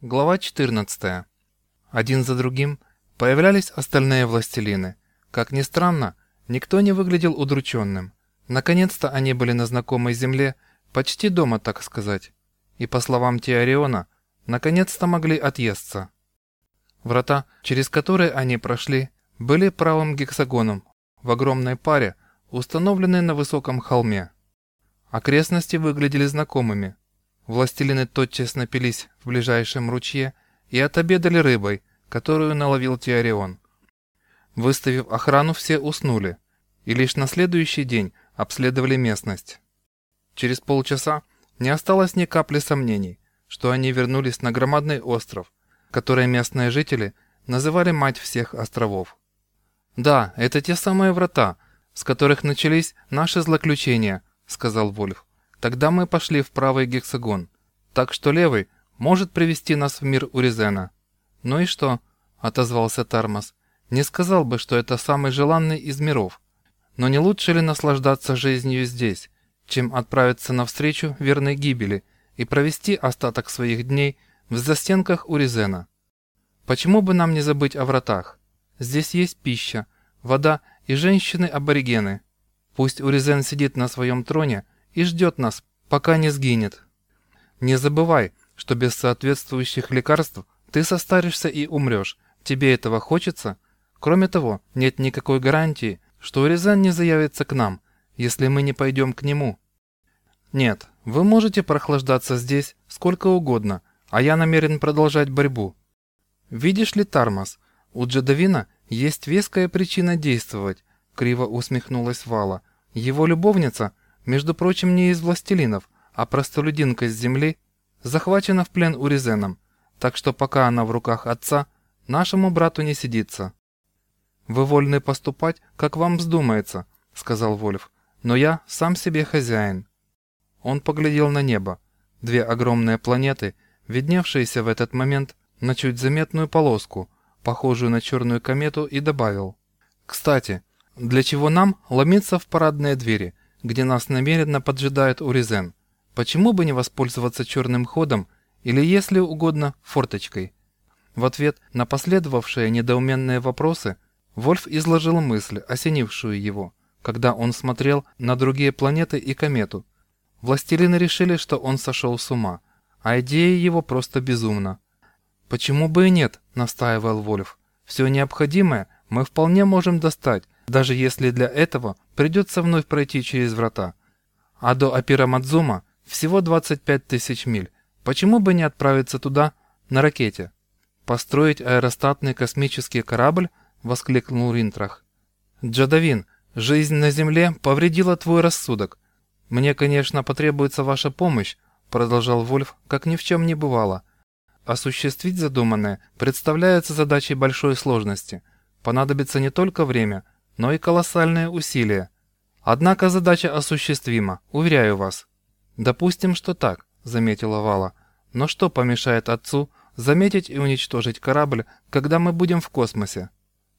Глава 14. Один за другим появлялись остальные властелины. Как ни странно, никто не выглядел удрученным. Наконец-то они были на знакомой земле, почти дома, так сказать. И по словам Теориона, наконец-то могли отъесться. Врата, через которые они прошли, были правым гексагоном в огромной паре, установленной на высоком холме. Окрестности выглядели знакомыми – Властелины тотчас напились в ближайшем ручье и отобедали рыбой, которую наловил Теорион. Выставив охрану, все уснули, и лишь на следующий день обследовали местность. Через полчаса не осталось ни капли сомнений, что они вернулись на громадный остров, который местные жители называли «мать всех островов». «Да, это те самые врата, с которых начались наши злоключения», — сказал Вольф. Тогда мы пошли в правый гексагон. Так что левый может привести нас в мир Уризена. Ну и что? Отозвался Тармас. Не сказал бы, что это самый желанный из миров. Но не лучше ли наслаждаться жизнью здесь, чем отправиться навстречу верной гибели и провести остаток своих дней в застенках Уризена? Почему бы нам не забыть о вратах? Здесь есть пища, вода и женщины-аборигены. Пусть Уризен сидит на своем троне – и ждет нас, пока не сгинет. Не забывай, что без соответствующих лекарств ты состаришься и умрешь. Тебе этого хочется? Кроме того, нет никакой гарантии, что Урезан не заявится к нам, если мы не пойдем к нему. Нет, вы можете прохлаждаться здесь сколько угодно, а я намерен продолжать борьбу. Видишь ли, Тармас, у Джадавина есть веская причина действовать, криво усмехнулась Вала. Его любовница между прочим, не из властелинов, а простолюдинка с земли, захвачена в плен Уризеном, так что пока она в руках отца, нашему брату не сидится. «Вы вольны поступать, как вам вздумается», — сказал Вольф, — «но я сам себе хозяин». Он поглядел на небо. Две огромные планеты, видневшиеся в этот момент на чуть заметную полоску, похожую на черную комету, и добавил. «Кстати, для чего нам ломиться в парадные двери? Где нас намеренно поджидает Уризен. Почему бы не воспользоваться черным ходом или, если угодно, форточкой? В ответ на последовавшие недоуменные вопросы Вольф изложил мысль, осенившую его, когда он смотрел на другие планеты и комету. Властелины решили, что он сошел с ума, а идея его просто безумна. «Почему бы и нет?» – настаивал Вольф. «Все необходимое мы вполне можем достать, даже если для этого придется вновь пройти через врата. А до Апирамадзума всего 25 тысяч миль. Почему бы не отправиться туда на ракете? Построить аэростатный космический корабль? Воскликнул Ринтрах. Джадавин, жизнь на Земле повредила твой рассудок. Мне, конечно, потребуется ваша помощь, продолжал Вольф, как ни в чем не бывало. Осуществить задуманное представляется задачей большой сложности. Понадобится не только время, но и колоссальные усилия. Однако задача осуществима, уверяю вас. Допустим, что так, заметила Вала. Но что помешает отцу заметить и уничтожить корабль, когда мы будем в космосе?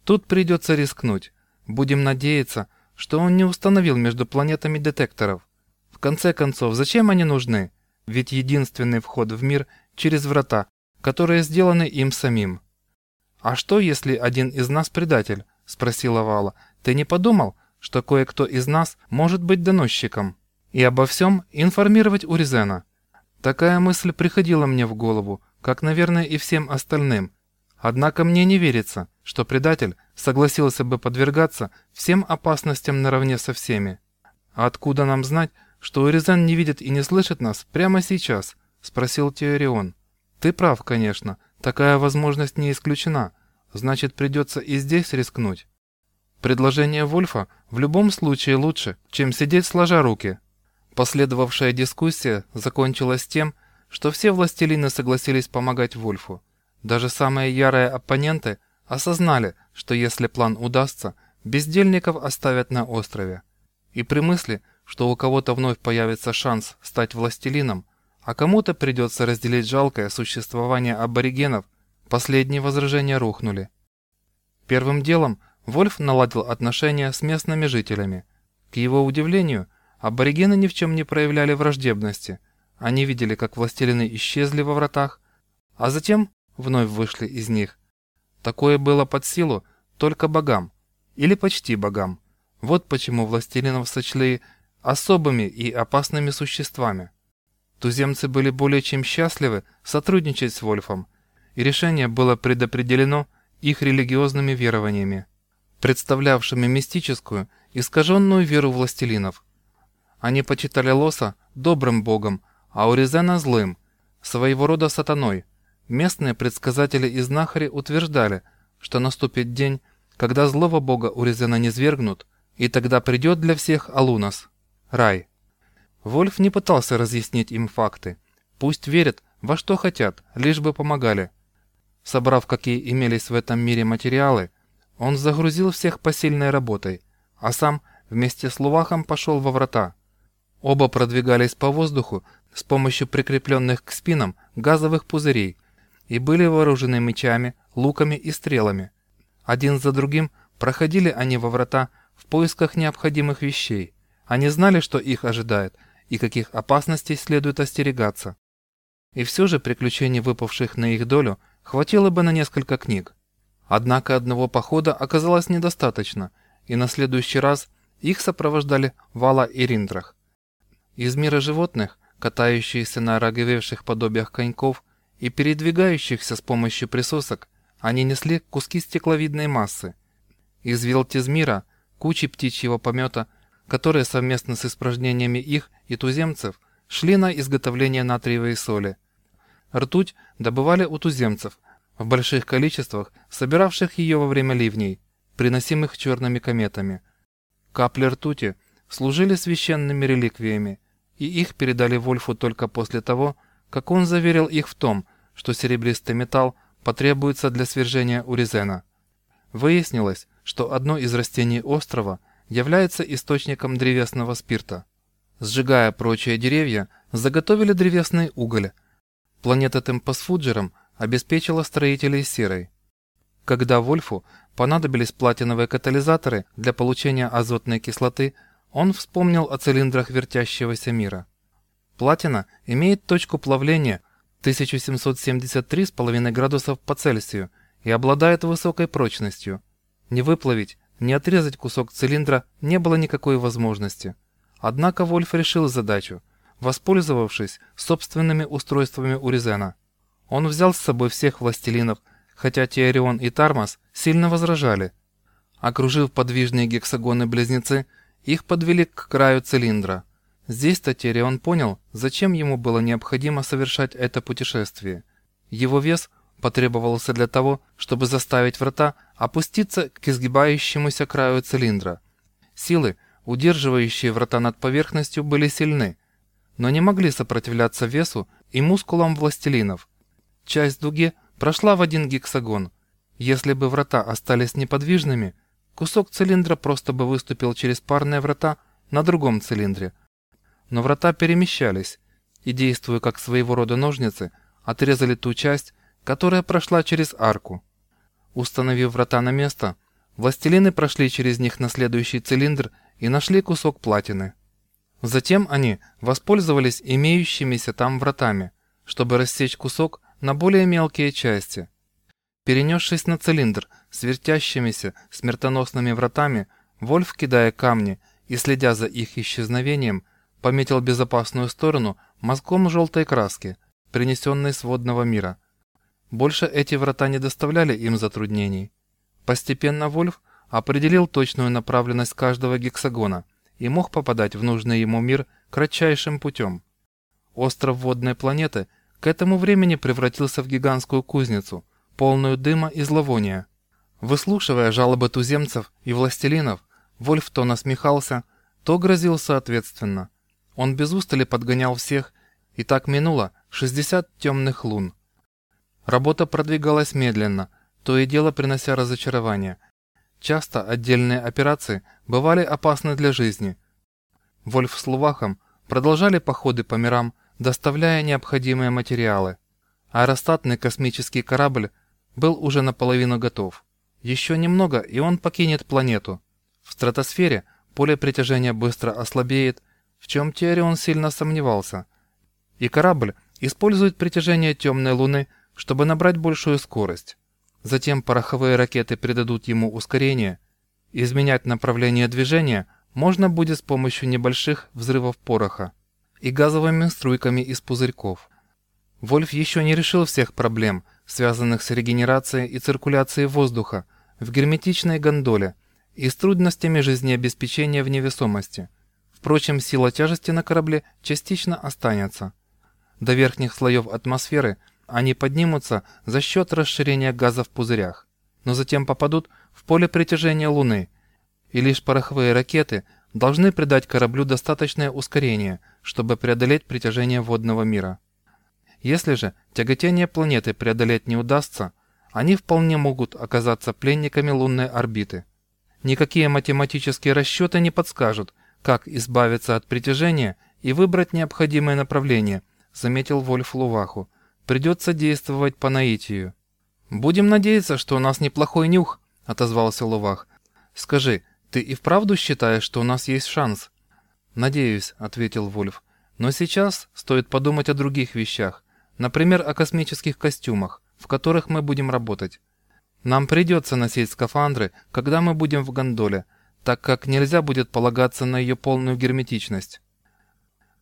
Тут придется рискнуть. Будем надеяться, что он не установил между планетами детекторов. В конце концов, зачем они нужны? Ведь единственный вход в мир через врата, которые сделаны им самим. А что, если один из нас предатель? спросила Вала. Ты не подумал, что кое-кто из нас может быть доносчиком и обо всем информировать Уризена? Такая мысль приходила мне в голову, как, наверное, и всем остальным. Однако мне не верится, что предатель согласился бы подвергаться всем опасностям наравне со всеми. А откуда нам знать, что Уризен не видит и не слышит нас прямо сейчас? Спросил Теорион. Ты прав, конечно, такая возможность не исключена. Значит, придется и здесь рискнуть. Предложение Вольфа в любом случае лучше, чем сидеть сложа руки. Последовавшая дискуссия закончилась тем, что все властелины согласились помогать Вольфу. Даже самые ярые оппоненты осознали, что если план удастся, бездельников оставят на острове. И при мысли, что у кого-то вновь появится шанс стать властелином, а кому-то придется разделить жалкое существование аборигенов, последние возражения рухнули. Первым делом Вольф наладил отношения с местными жителями. К его удивлению, аборигены ни в чем не проявляли враждебности. Они видели, как властелины исчезли во вратах, а затем вновь вышли из них. Такое было под силу только богам, или почти богам. Вот почему властелинов сочли особыми и опасными существами. Туземцы были более чем счастливы сотрудничать с Вольфом, и решение было предопределено их религиозными верованиями, представлявшими мистическую, искаженную веру властелинов. Они почитали Лоса добрым богом, а Уризена злым, своего рода сатаной. Местные предсказатели и знахари утверждали, что наступит день, когда злого бога Уризена не свергнут, и тогда придет для всех Алунас, рай. Вольф не пытался разъяснить им факты. Пусть верят, во что хотят, лишь бы помогали. Собрав какие имелись в этом мире материалы, он загрузил всех посильной работой, а сам вместе с Лувахом пошел во врата. Оба продвигались по воздуху с помощью прикрепленных к спинам газовых пузырей и были вооружены мечами, луками и стрелами. Один за другим проходили они во врата в поисках необходимых вещей. Они знали, что их ожидает и каких опасностей следует остерегаться. И все же приключений, выпавших на их долю, хватило бы на несколько книг. Однако одного похода оказалось недостаточно, и на следующий раз их сопровождали Вала и Риндрах. Из мира животных, катающиеся на роговевших подобиях коньков и передвигающихся с помощью присосок, они несли куски стекловидной массы. Из Велтизмира – кучи птичьего помета, которые совместно с испражнениями их и туземцев шли на изготовление натриевой соли. Ртуть добывали у туземцев в больших количествах, собиравших ее во время ливней, приносимых черными кометами. Капли ртути служили священными реликвиями, и их передали Вольфу только после того, как он заверил их в том, что серебристый металл потребуется для свержения Уризена. Выяснилось, что одно из растений острова является источником древесного спирта. Сжигая прочие деревья, заготовили древесный уголь. Планета Темпосфуджером обеспечила строителей серой. Когда Вольфу понадобились платиновые катализаторы для получения азотной кислоты, он вспомнил о цилиндрах вертящегося мира. Платина имеет точку плавления 1773,5 градусов по Цельсию и обладает высокой прочностью. Не выплавить, не отрезать кусок цилиндра не было никакой возможности. Однако Вольф решил задачу, воспользовавшись собственными устройствами Уризена. Он взял с собой всех властелинов, хотя Теорион и Тармас сильно возражали. Окружив подвижные гексагоны-близнецы, их подвели к краю цилиндра. Здесь-то Терион понял, зачем ему было необходимо совершать это путешествие. Его вес потребовался для того, чтобы заставить врата опуститься к изгибающемуся краю цилиндра. Силы, удерживающие врата над поверхностью, были сильны, но не могли сопротивляться весу и мускулам властелинов. Часть дуги прошла в один гексагон. Если бы врата остались неподвижными, кусок цилиндра просто бы выступил через парные врата на другом цилиндре – но врата перемещались и, действуя как своего рода ножницы, отрезали ту часть, которая прошла через арку. Установив врата на место, властелины прошли через них на следующий цилиндр и нашли кусок платины. Затем они воспользовались имеющимися там вратами, чтобы рассечь кусок на более мелкие части. Перенесшись на цилиндр с вертящимися смертоносными вратами, Вольф, кидая камни и следя за их исчезновением, пометил безопасную сторону мазком желтой краски, принесенной с водного мира. Больше эти врата не доставляли им затруднений. Постепенно Вольф определил точную направленность каждого гексагона и мог попадать в нужный ему мир кратчайшим путем. Остров водной планеты к этому времени превратился в гигантскую кузницу, полную дыма и зловония. Выслушивая жалобы туземцев и властелинов, Вольф то насмехался, то грозил соответственно – он без устали подгонял всех, и так минуло 60 темных лун. Работа продвигалась медленно, то и дело принося разочарование. Часто отдельные операции бывали опасны для жизни. Вольф с Лувахом продолжали походы по мирам, доставляя необходимые материалы. Аэростатный космический корабль был уже наполовину готов. Еще немного, и он покинет планету. В стратосфере поле притяжения быстро ослабеет, в чем Теорион сильно сомневался. И корабль использует притяжение темной Луны, чтобы набрать большую скорость. Затем пороховые ракеты придадут ему ускорение. Изменять направление движения можно будет с помощью небольших взрывов пороха и газовыми струйками из пузырьков. Вольф еще не решил всех проблем, связанных с регенерацией и циркуляцией воздуха в герметичной гондоле и с трудностями жизнеобеспечения в невесомости. Впрочем, сила тяжести на корабле частично останется. До верхних слоев атмосферы они поднимутся за счет расширения газа в пузырях, но затем попадут в поле притяжения Луны, и лишь пороховые ракеты должны придать кораблю достаточное ускорение, чтобы преодолеть притяжение водного мира. Если же тяготение планеты преодолеть не удастся, они вполне могут оказаться пленниками лунной орбиты. Никакие математические расчеты не подскажут, как избавиться от притяжения и выбрать необходимое направление, заметил Вольф Луваху. Придется действовать по наитию. «Будем надеяться, что у нас неплохой нюх», — отозвался Лувах. «Скажи, ты и вправду считаешь, что у нас есть шанс?» «Надеюсь», — ответил Вольф. «Но сейчас стоит подумать о других вещах. Например, о космических костюмах, в которых мы будем работать. Нам придется носить скафандры, когда мы будем в гондоле, так как нельзя будет полагаться на ее полную герметичность.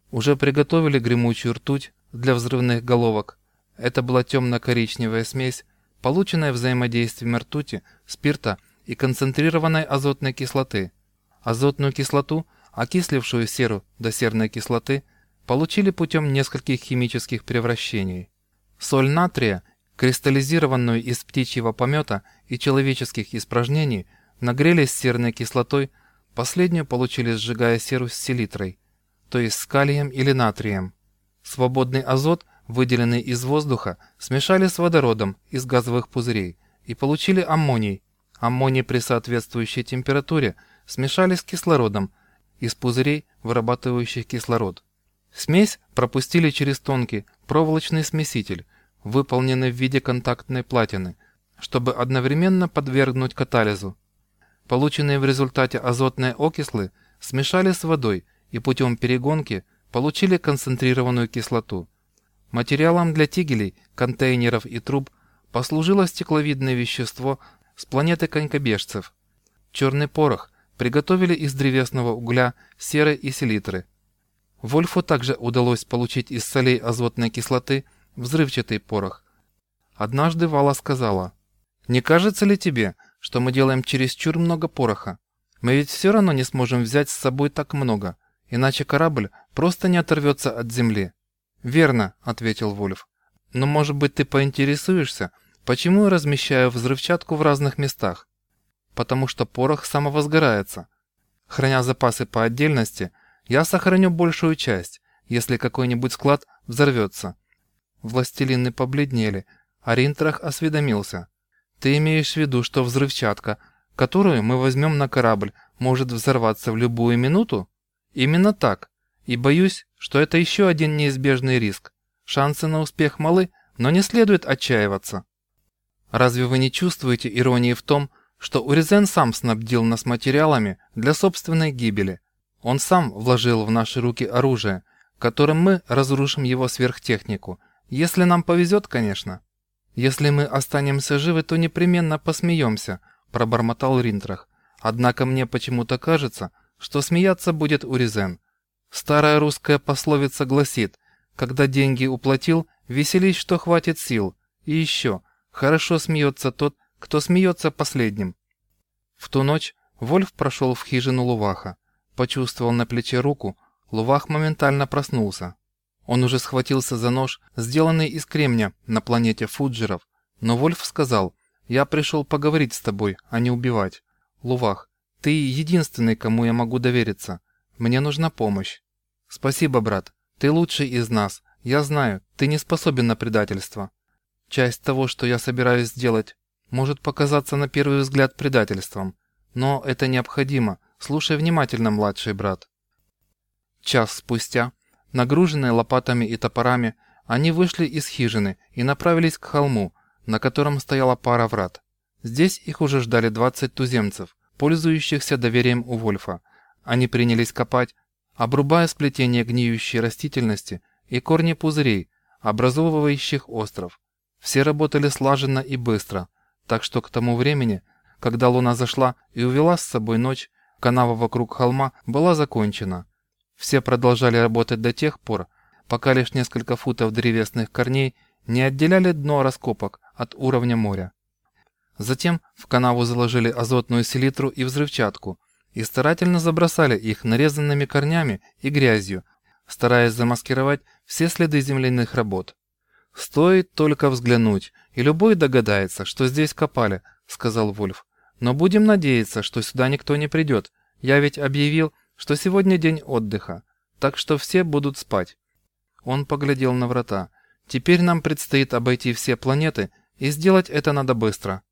Уже приготовили гремучую ртуть для взрывных головок. Это была темно-коричневая смесь, полученная взаимодействием ртути, спирта и концентрированной азотной кислоты. Азотную кислоту, окислившую серу до серной кислоты – получили путем нескольких химических превращений. Соль натрия, кристаллизированную из птичьего помета и человеческих испражнений, нагрели с серной кислотой, последнюю получили сжигая серу с селитрой, то есть с калием или натрием. Свободный азот, выделенный из воздуха, смешали с водородом из газовых пузырей и получили аммоний. Аммоний при соответствующей температуре смешали с кислородом из пузырей, вырабатывающих кислород. Смесь пропустили через тонкий проволочный смеситель, выполненный в виде контактной платины, чтобы одновременно подвергнуть катализу. Полученные в результате азотные окислы смешали с водой и путем перегонки получили концентрированную кислоту. Материалом для тигелей, контейнеров и труб послужило стекловидное вещество с планеты конькобежцев. Черный порох приготовили из древесного угля, серы и селитры – Вольфу также удалось получить из солей азотной кислоты взрывчатый порох. Однажды Вала сказала, «Не кажется ли тебе, что мы делаем чересчур много пороха? Мы ведь все равно не сможем взять с собой так много, иначе корабль просто не оторвется от земли». «Верно», — ответил Вольф. «Но, может быть, ты поинтересуешься, почему я размещаю взрывчатку в разных местах? Потому что порох самовозгорается. Храня запасы по отдельности — я сохраню большую часть, если какой-нибудь склад взорвется. Властелины побледнели, а Ринтрах осведомился. Ты имеешь в виду, что взрывчатка, которую мы возьмем на корабль, может взорваться в любую минуту? Именно так. И боюсь, что это еще один неизбежный риск. Шансы на успех малы, но не следует отчаиваться. Разве вы не чувствуете иронии в том, что Уризен сам снабдил нас материалами для собственной гибели? Он сам вложил в наши руки оружие, которым мы разрушим его сверхтехнику. Если нам повезет, конечно. Если мы останемся живы, то непременно посмеемся, пробормотал Ринтрах. Однако мне почему-то кажется, что смеяться будет Уризен. Старая русская пословица гласит, когда деньги уплатил, веселись, что хватит сил. И еще, хорошо смеется тот, кто смеется последним. В ту ночь Вольф прошел в хижину Луваха почувствовал на плече руку, Лувах моментально проснулся. Он уже схватился за нож, сделанный из кремня на планете Фуджеров, но Вольф сказал, «Я пришел поговорить с тобой, а не убивать. Лувах, ты единственный, кому я могу довериться. Мне нужна помощь». «Спасибо, брат. Ты лучший из нас. Я знаю, ты не способен на предательство. Часть того, что я собираюсь сделать, может показаться на первый взгляд предательством, но это необходимо, Слушай внимательно, младший брат. Час спустя, нагруженные лопатами и топорами, они вышли из хижины и направились к холму, на котором стояла пара врат. Здесь их уже ждали 20 туземцев, пользующихся доверием у Вольфа. Они принялись копать, обрубая сплетение гниющей растительности и корни пузырей, образовывающих остров. Все работали слаженно и быстро, так что к тому времени, когда луна зашла и увела с собой ночь, канава вокруг холма была закончена. Все продолжали работать до тех пор, пока лишь несколько футов древесных корней не отделяли дно раскопок от уровня моря. Затем в канаву заложили азотную селитру и взрывчатку и старательно забросали их нарезанными корнями и грязью, стараясь замаскировать все следы земляных работ. «Стоит только взглянуть, и любой догадается, что здесь копали», — сказал Вольф. «Но будем надеяться, что сюда никто не придет. Я ведь объявил, что сегодня день отдыха, так что все будут спать». Он поглядел на врата. «Теперь нам предстоит обойти все планеты, и сделать это надо быстро».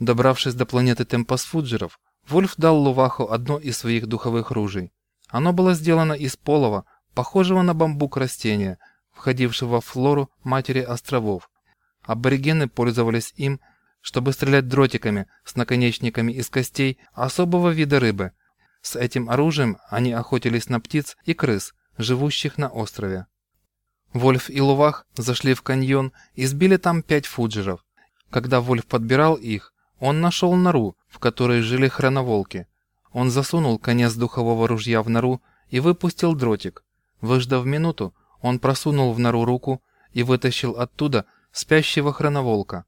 Добравшись до планеты Темпосфуджеров, Вольф дал Луваху одно из своих духовых ружей. Оно было сделано из полого, похожего на бамбук растения, входившего в флору матери островов. Аборигены пользовались им, чтобы стрелять дротиками с наконечниками из костей особого вида рыбы. С этим оружием они охотились на птиц и крыс, живущих на острове. Вольф и Лувах зашли в каньон и сбили там пять фуджеров. Когда Вольф подбирал их, он нашел нору, в которой жили хроноволки. Он засунул конец духового ружья в нору и выпустил дротик. Выждав минуту, он просунул в нору руку и вытащил оттуда спящего хроноволка.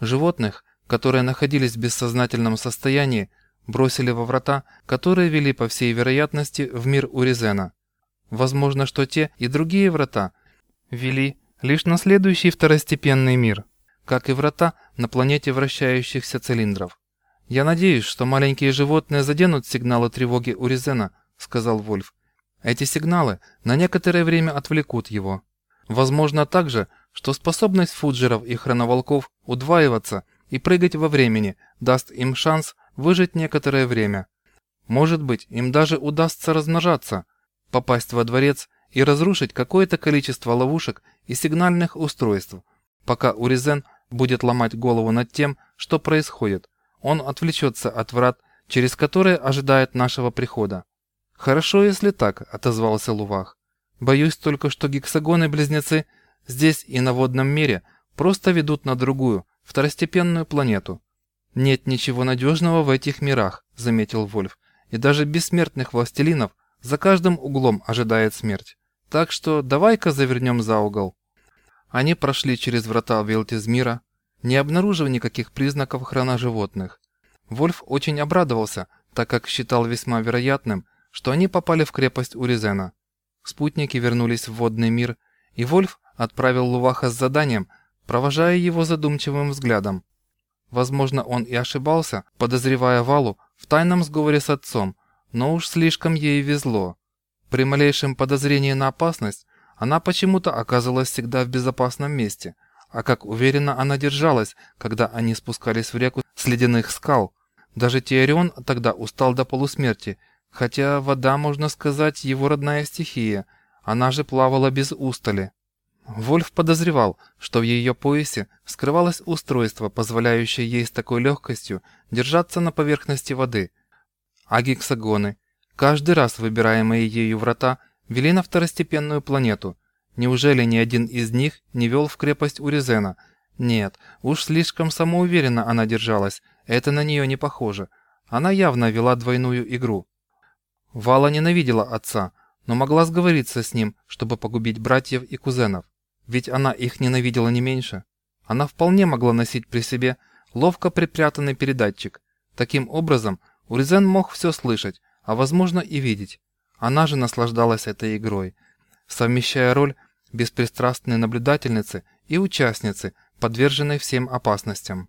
Животных, которые находились в бессознательном состоянии, бросили во врата, которые вели, по всей вероятности, в мир Уризена. Возможно, что те и другие врата вели лишь на следующий второстепенный мир, как и врата на планете вращающихся цилиндров. «Я надеюсь, что маленькие животные заденут сигналы тревоги Уризена», — сказал Вольф. Эти сигналы на некоторое время отвлекут его. Возможно также, что способность фуджеров и хроноволков удваиваться и прыгать во времени даст им шанс выжить некоторое время. Может быть, им даже удастся размножаться, попасть во дворец и разрушить какое-то количество ловушек и сигнальных устройств, пока Уризен будет ломать голову над тем, что происходит. Он отвлечется от врат, через которые ожидает нашего прихода. «Хорошо, если так», — отозвался Лувах. «Боюсь только, что гексагоны-близнецы здесь и на водном мире просто ведут на другую, второстепенную планету». «Нет ничего надежного в этих мирах», — заметил Вольф. «И даже бессмертных властелинов за каждым углом ожидает смерть. Так что давай-ка завернем за угол». Они прошли через врата Велтизмира, не обнаружив никаких признаков хроноживотных. Вольф очень обрадовался, так как считал весьма вероятным, что они попали в крепость Уризена. Спутники вернулись в водный мир, и Вольф отправил Луваха с заданием, провожая его задумчивым взглядом. Возможно, он и ошибался, подозревая Валу в тайном сговоре с отцом, но уж слишком ей везло. При малейшем подозрении на опасность она почему-то оказывалась всегда в безопасном месте, а как уверенно она держалась, когда они спускались в реку с ледяных скал. Даже Теорион тогда устал до полусмерти Хотя вода, можно сказать, его родная стихия, она же плавала без устали. Вольф подозревал, что в ее поясе скрывалось устройство, позволяющее ей с такой легкостью держаться на поверхности воды. А гексагоны, каждый раз выбираемые ею врата, вели на второстепенную планету. Неужели ни один из них не вел в крепость Уризена? Нет, уж слишком самоуверенно она держалась, это на нее не похоже. Она явно вела двойную игру. Вала ненавидела отца, но могла сговориться с ним, чтобы погубить братьев и кузенов. Ведь она их ненавидела не меньше. Она вполне могла носить при себе ловко припрятанный передатчик. Таким образом, Уризен мог все слышать, а возможно и видеть. Она же наслаждалась этой игрой, совмещая роль беспристрастной наблюдательницы и участницы, подверженной всем опасностям.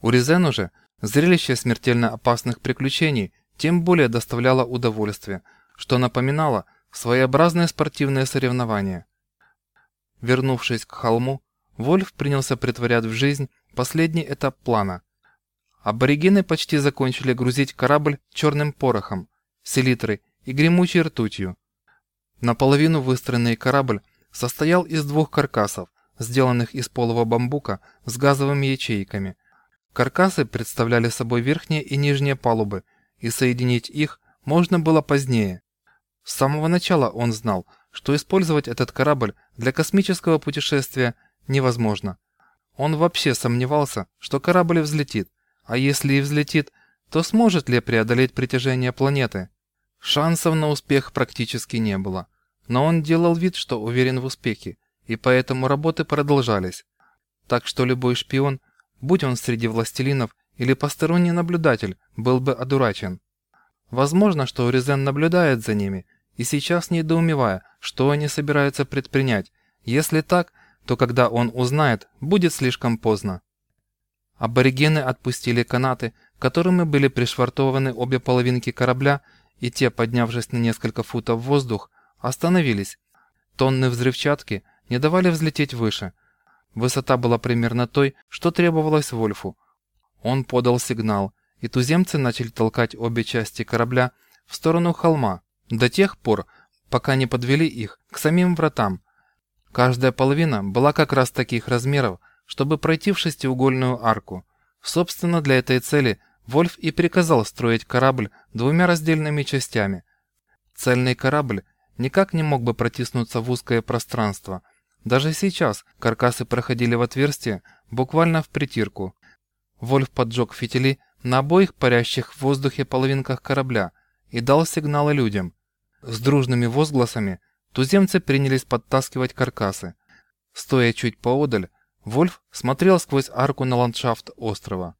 Уризену же зрелище смертельно опасных приключений тем более доставляло удовольствие, что напоминало своеобразное спортивное соревнование. Вернувшись к холму, Вольф принялся притворять в жизнь последний этап плана. Аборигены почти закончили грузить корабль черным порохом, селитрой и гремучей ртутью. Наполовину выстроенный корабль состоял из двух каркасов, сделанных из полого бамбука с газовыми ячейками. Каркасы представляли собой верхние и нижние палубы – и соединить их можно было позднее. С самого начала он знал, что использовать этот корабль для космического путешествия невозможно. Он вообще сомневался, что корабль взлетит, а если и взлетит, то сможет ли преодолеть притяжение планеты? Шансов на успех практически не было, но он делал вид, что уверен в успехе, и поэтому работы продолжались. Так что любой шпион, будь он среди властелинов или посторонний наблюдатель, был бы одурачен. Возможно, что Уризен наблюдает за ними, и сейчас недоумевая, что они собираются предпринять. Если так, то когда он узнает, будет слишком поздно. Аборигены отпустили канаты, которыми были пришвартованы обе половинки корабля, и те, поднявшись на несколько футов в воздух, остановились. Тонны взрывчатки не давали взлететь выше. Высота была примерно той, что требовалось Вольфу. Он подал сигнал, и туземцы начали толкать обе части корабля в сторону холма, до тех пор, пока не подвели их к самим вратам. Каждая половина была как раз таких размеров, чтобы пройти в шестиугольную арку. Собственно, для этой цели Вольф и приказал строить корабль двумя раздельными частями. Цельный корабль никак не мог бы протиснуться в узкое пространство. Даже сейчас каркасы проходили в отверстие буквально в притирку. Вольф поджег фитили на обоих парящих в воздухе половинках корабля и дал сигналы людям. С дружными возгласами туземцы принялись подтаскивать каркасы. Стоя чуть поодаль, Вольф смотрел сквозь арку на ландшафт острова.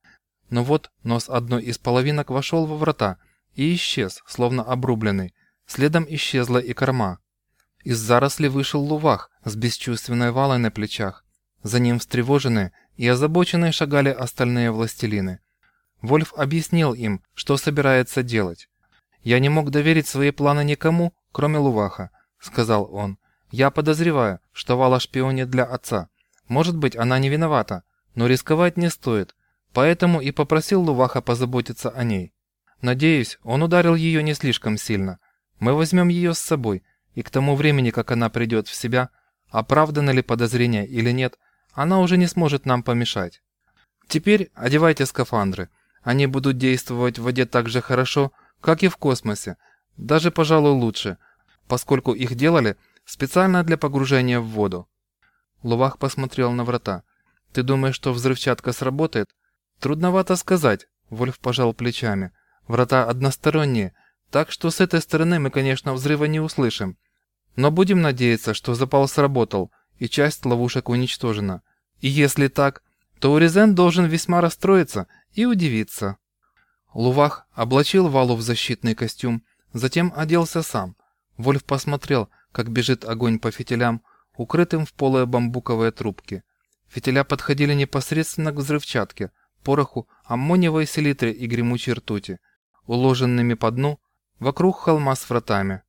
Но вот нос одной из половинок вошел во врата и исчез, словно обрубленный. Следом исчезла и корма. Из заросли вышел Лувах с бесчувственной валой на плечах. За ним встревоженные и озабоченные шагали остальные властелины. Вольф объяснил им, что собирается делать. «Я не мог доверить свои планы никому, кроме Луваха», — сказал он. «Я подозреваю, что Вала шпионит для отца. Может быть, она не виновата, но рисковать не стоит, поэтому и попросил Луваха позаботиться о ней. Надеюсь, он ударил ее не слишком сильно. Мы возьмем ее с собой, и к тому времени, как она придет в себя, оправдано ли подозрение или нет, она уже не сможет нам помешать. Теперь одевайте скафандры. Они будут действовать в воде так же хорошо, как и в космосе, даже, пожалуй, лучше, поскольку их делали специально для погружения в воду. Лувах посмотрел на врата. «Ты думаешь, что взрывчатка сработает?» «Трудновато сказать», — Вольф пожал плечами. «Врата односторонние, так что с этой стороны мы, конечно, взрыва не услышим. Но будем надеяться, что запал сработал, и часть ловушек уничтожена. И если так, то Уризен должен весьма расстроиться и удивиться. Лувах облачил Валу в защитный костюм, затем оделся сам. Вольф посмотрел, как бежит огонь по фитилям, укрытым в полые бамбуковые трубки. Фитиля подходили непосредственно к взрывчатке, пороху, аммониевой селитре и гремучей ртути, уложенными по дну вокруг холма с вратами.